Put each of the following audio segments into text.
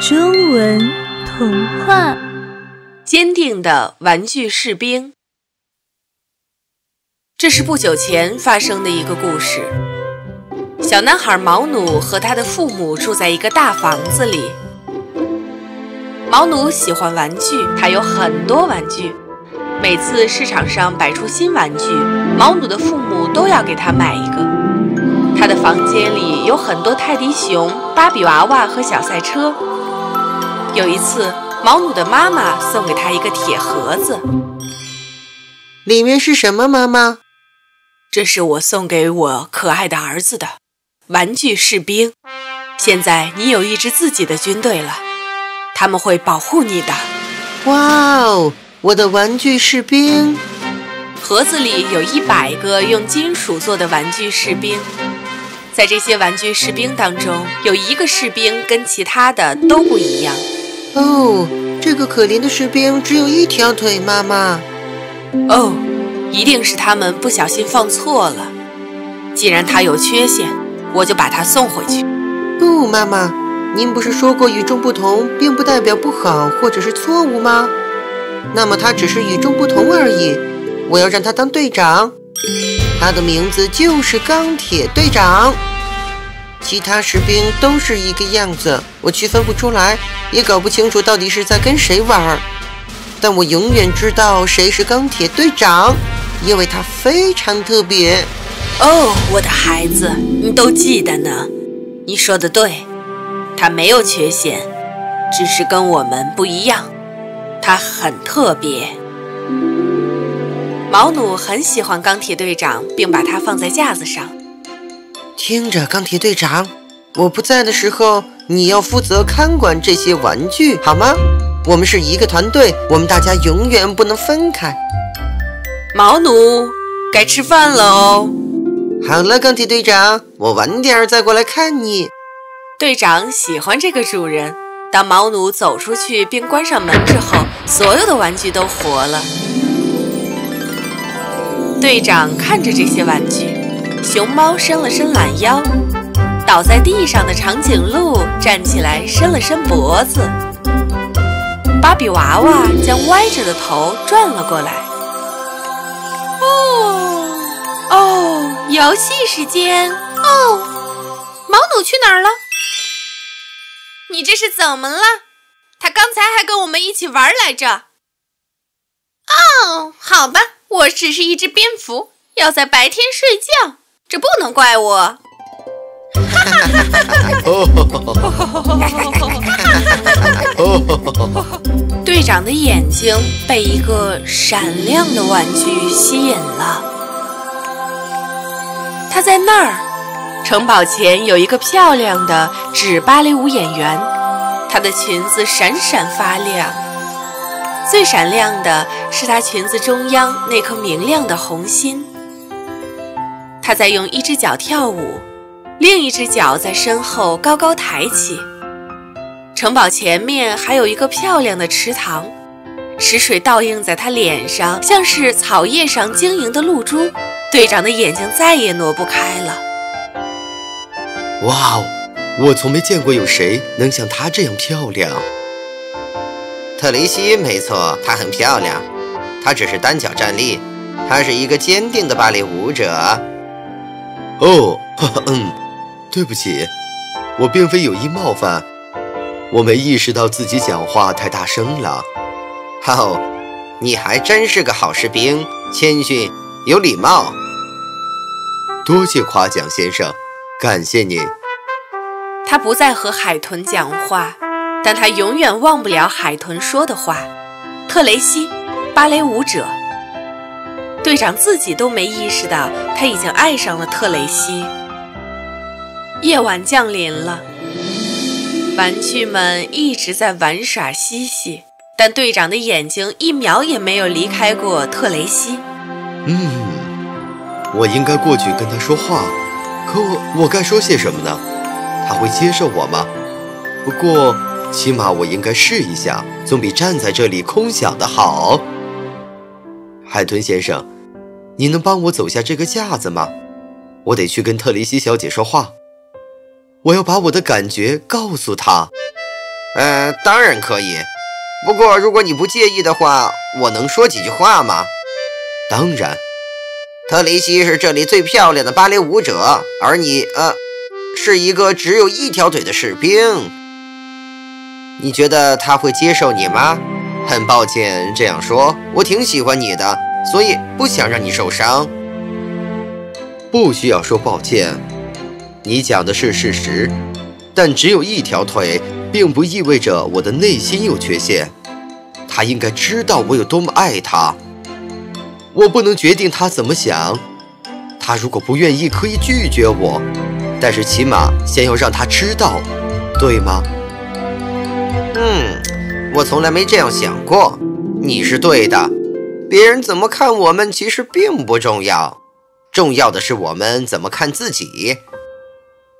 中文童话：坚定的玩具士兵。这是不久前发生的一个故事。小男孩毛努和他的父母住在一个大房子里。毛努喜欢玩具，他有很多玩具。每次市场上摆出新玩具，毛努的父母都要给他买一个。他的房间里有很多泰迪熊、芭比娃娃和小赛车。有一次，毛努的妈妈送给他一个铁盒子，里面是什么？妈妈，这是我送给我可爱的儿子的玩具士兵。现在你有一支自己的军队了，他们会保护你的。哇哦！我的玩具士兵，盒子里有一百个用金属做的玩具士兵。在这些玩具士兵当中，有一个士兵跟其他的都不一样。哦，这个可怜的士兵只有一条腿，妈妈。哦，一定是他们不小心放错了。既然他有缺陷，我就把他送回去。不，妈妈，您不是说过与众不同并不代表不好或者是错误吗？那么他只是与众不同而已。我要让他当队长，他的名字就是钢铁队长。其他士兵都是一个样子，我区分不出来，也搞不清楚到底是在跟谁玩儿。但我永远知道谁是钢铁队长，因为他非常特别。哦，我的孩子，你都记得呢。你说的对，他没有缺陷，只是跟我们不一样。他很特别。毛努很喜欢钢铁队长，并把他放在架子上。听着，钢铁队长，我不在的时候，你要负责看管这些玩具，好吗？我们是一个团队，我们大家永远不能分开。毛奴，该吃饭了哦。好了，钢铁队长，我晚点再过来看你。队长喜欢这个主人。当毛奴走出去并关上门之后，所有的玩具都活了。队长看着这些玩具：熊猫伸了伸懒腰，倒在地上的长颈鹿站起来伸了伸脖子，芭比娃娃将歪着的头转了过来。哦哦，游戏时间哦！毛努去哪儿了？你这是怎么了？他刚才还跟我们一起玩来着。哦，好吧，我只是一只蝙蝠，要在白天睡觉，这不能怪我。哈哈哈哈哈！队长的眼睛被一个闪亮的玩具吸引了，他在那儿。城堡前有一个漂亮的纸芭蕾舞演员，她的裙子闪闪发亮，最闪亮的是她裙子中央那颗明亮的红心。他在用一只脚跳舞，另一只脚在身后高高抬起。城堡前面还有一个漂亮的池塘，池水倒映在她脸上，像是草叶上晶莹的露珠。队长的眼睛再也挪不开了。哇哦！我从没见过有谁能像她这样漂亮。特雷西，没错，她很漂亮。她只是单脚站立，她是一个坚定的芭蕾舞者。哦，嗯，对不起，我并非有意冒犯，我没意识到自己讲话太大声了。哈哦，你还真是个好士兵，谦逊有礼貌。多谢夸奖，先生。感谢你。他不再和海豚讲话，但他永远忘不了海豚说的话。特雷西，芭蕾舞者。队长自己都没意识到他已经爱上了特雷西。夜晚降临了，玩具们一直在玩耍嬉戏，但队长的眼睛一秒也没有离开过特雷西。嗯，我应该过去跟他说话。可我我该说些什么呢？他会接受我吗？不过起码我应该试一下，总比站在这里空想的好。海豚先生，你能帮我走下这个架子吗？我得去跟特雷西小姐说话。我要把我的感觉告诉她。呃，当然可以。不过如果你不介意的话，我能说几句话吗？当然。特雷西是这里最漂亮的芭蕾舞者，而你，呃，是一个只有一条腿的士兵。你觉得他会接受你吗？很抱歉这样说，我挺喜欢你的，所以不想让你受伤。不需要说抱歉，你讲的是事实。但只有一条腿，并不意味着我的内心有缺陷。他应该知道我有多么爱他。我不能决定他怎么想。他如果不愿意，可以拒绝我，但是起码先要让他知道，对吗？嗯，我从来没这样想过。你是对的。别人怎么看我们其实并不重要。重要的是我们怎么看自己。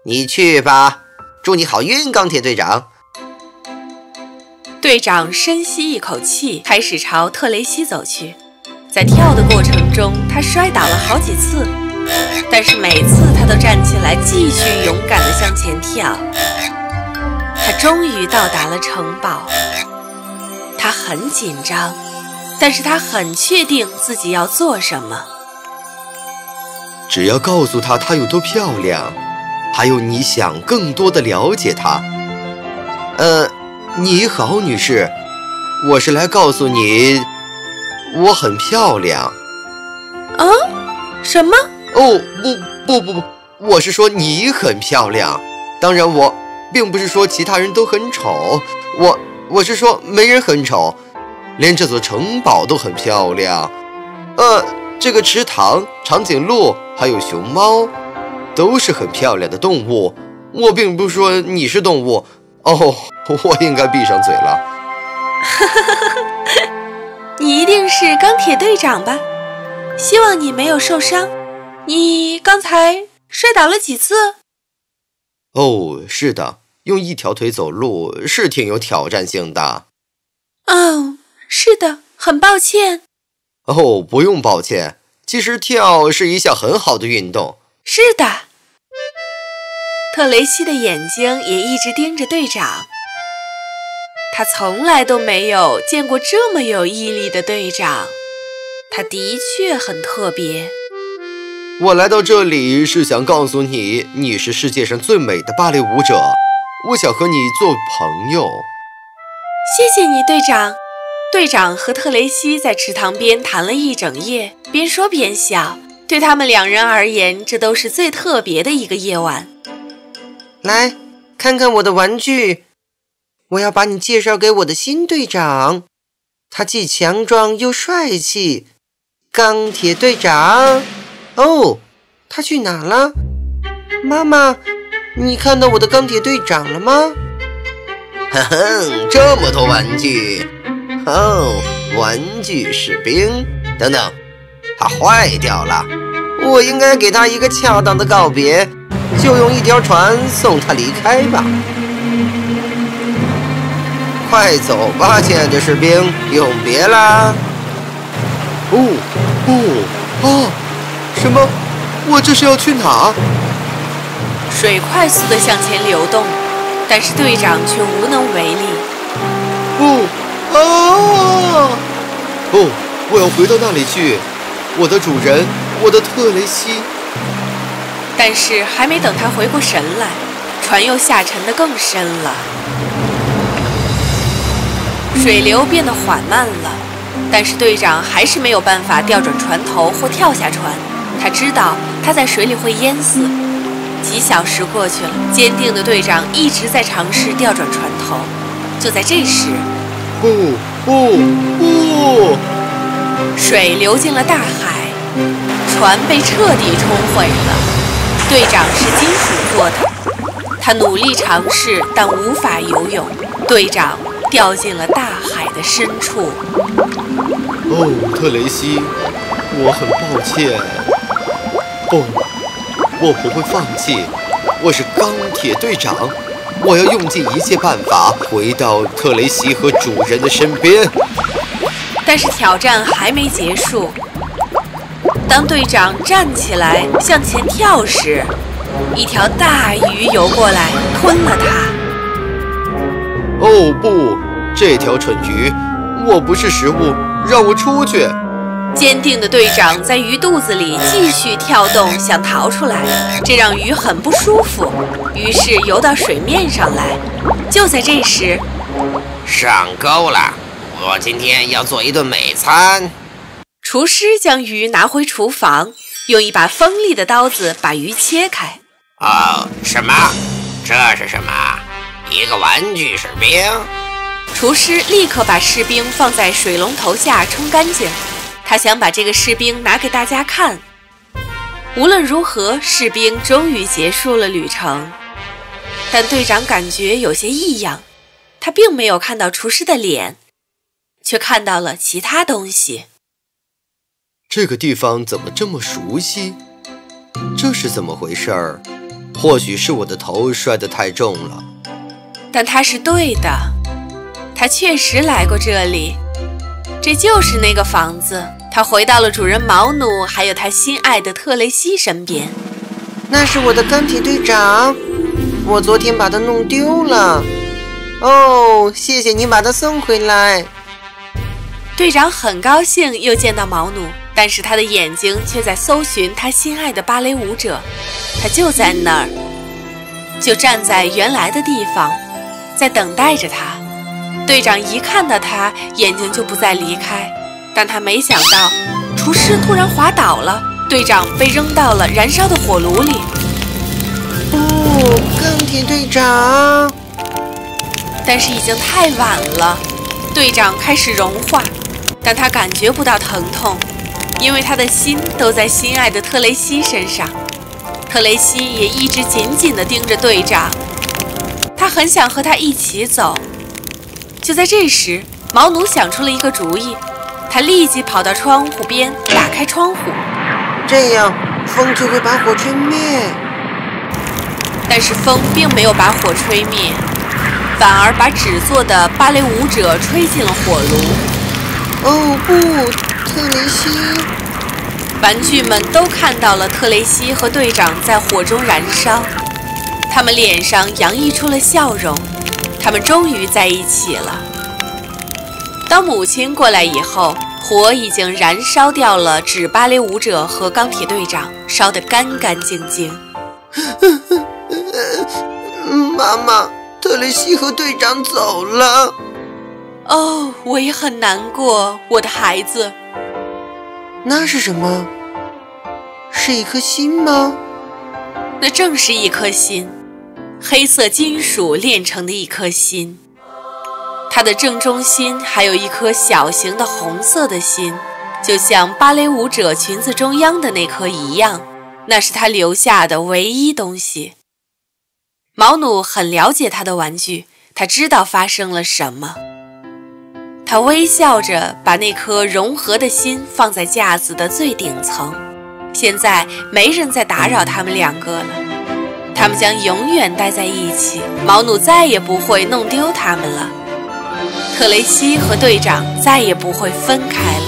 你去吧，祝你好运，钢铁队长。队长深吸一口气，开始朝特雷西走去。在跳的过程中，他摔倒了好几次，但是每次他都站起来，继续勇敢地向前跳。他终于到达了城堡。他很紧张，但是他很确定自己要做什么。只要告诉他她有多漂亮，还有你想更多的了解她。呃，你好，女士，我是来告诉你，我很漂亮。啊？什么？哦，不不不不，我是说你很漂亮。当然，我并不是说其他人都很丑，我我是说没人很丑，连这座城堡都很漂亮。呃。这个池塘、长颈鹿还有熊猫，都是很漂亮的动物。我并不说你是动物哦，我应该闭上嘴了。你一定是钢铁队长吧？希望你没有受伤。你刚才摔倒了几次？哦，是的，用一条腿走路是挺有挑战性的。哦，是的，很抱歉。哦，不用抱歉。其实跳是一项很好的运动。是的，特雷西的眼睛也一直盯着队长。他从来都没有见过这么有毅力的队长。他的确很特别。我来到这里是想告诉你，你是世界上最美的芭蕾舞者。我想和你做朋友。谢谢你，队长。队长和特雷西在池塘边谈了一整夜，边说边笑。对他们两人而言，这都是最特别的一个夜晚。来看看我的玩具，我要把你介绍给我的新队长。他既强壮又帅气，钢铁队长。哦，他去哪了？妈妈，你看到我的钢铁队长了吗？哼哼，这么多玩具。哦，玩具士兵，等等，它坏掉了。我应该给他一个恰当的告别，就用一条船送他离开吧。快走吧，亲爱的士兵，永别啦！哦哦啊！什么？我这是要去哪？水快速地向前流动，但是队长却无能为力。不。啊！哦，我要回到那里去，我的主人，我的特雷西。但是还没等他回过神来，船又下沉得更深了，水流变得缓慢了。但是队长还是没有办法调转船头或跳下船，他知道他在水里会淹死。几小时过去了，坚定的队长一直在尝试调转船头。就在这时，不不不！水流进了大海，船被彻底冲毁了。队长是金属做的，他努力尝试，但无法游泳。队长掉进了大海的深处。哦，特雷西，我很抱歉。不，我不会放弃。我是钢铁队长。我要用尽一切办法回到特雷西和主人的身边。但是挑战还没结束。当队长站起来向前跳时，一条大鱼游过来，吞了他。哦不，这条蠢鱼，我不是食物，让我出去！坚定的队长在鱼肚子里继续跳动，想逃出来，这让鱼很不舒服，于是游到水面上来。就在这时，上钩了！我今天要做一顿美餐。厨师将鱼拿回厨房，用一把锋利的刀子把鱼切开。哦，什么？这是什么？一个玩具士兵？厨师立刻把士兵放在水龙头下冲干净。他想把这个士兵拿给大家看。无论如何，士兵终于结束了旅程。但队长感觉有些异样，他并没有看到厨师的脸，却看到了其他东西。这个地方怎么这么熟悉？这是怎么回事儿？或许是我的头摔得太重了。但他是对的，他确实来过这里。这就是那个房子。他回到了主人毛努，还有他心爱的特雷西身边。那是我的钢铁队长，我昨天把它弄丢了。哦，谢谢你把它送回来。队长很高兴又见到毛努，但是他的眼睛却在搜寻他心爱的芭蕾舞者。他就在那儿，就站在原来的地方，在等待着他。队长一看到他，眼睛就不再离开。但他没想到，厨师突然滑倒了，队长被扔到了燃烧的火炉里。不，钢铁队长！但是已经太晚了，队长开始融化，但他感觉不到疼痛，因为他的心都在心爱的特雷西身上。特雷西也一直紧紧地盯着队长，他很想和他一起走。就在这时，毛奴想出了一个主意。他立即跑到窗户边，打开窗户，这样风就会把火吹灭。但是风并没有把火吹灭，反而把纸做的芭蕾舞者吹进了火炉。哦不，特雷西！玩具们都看到了特雷西和队长在火中燃烧，他们脸上洋溢出了笑容，他们终于在一起了。当母亲过来以后，火已经燃烧掉了纸芭蕾舞者和钢铁队长，烧得干干净净。妈妈，特雷西和队长走了。哦，我也很难过，我的孩子。那是什么？是一颗心吗？那正是一颗心，黑色金属炼成的一颗心。它的正中心还有一颗小型的红色的心，就像芭蕾舞者裙子中央的那颗一样。那是他留下的唯一东西。毛努很了解他的玩具，他知道发生了什么。他微笑着把那颗融合的心放在架子的最顶层。现在没人再打扰他们两个了，他们将永远待在一起。毛努再也不会弄丢他们了。特雷西和队长再也不会分开了。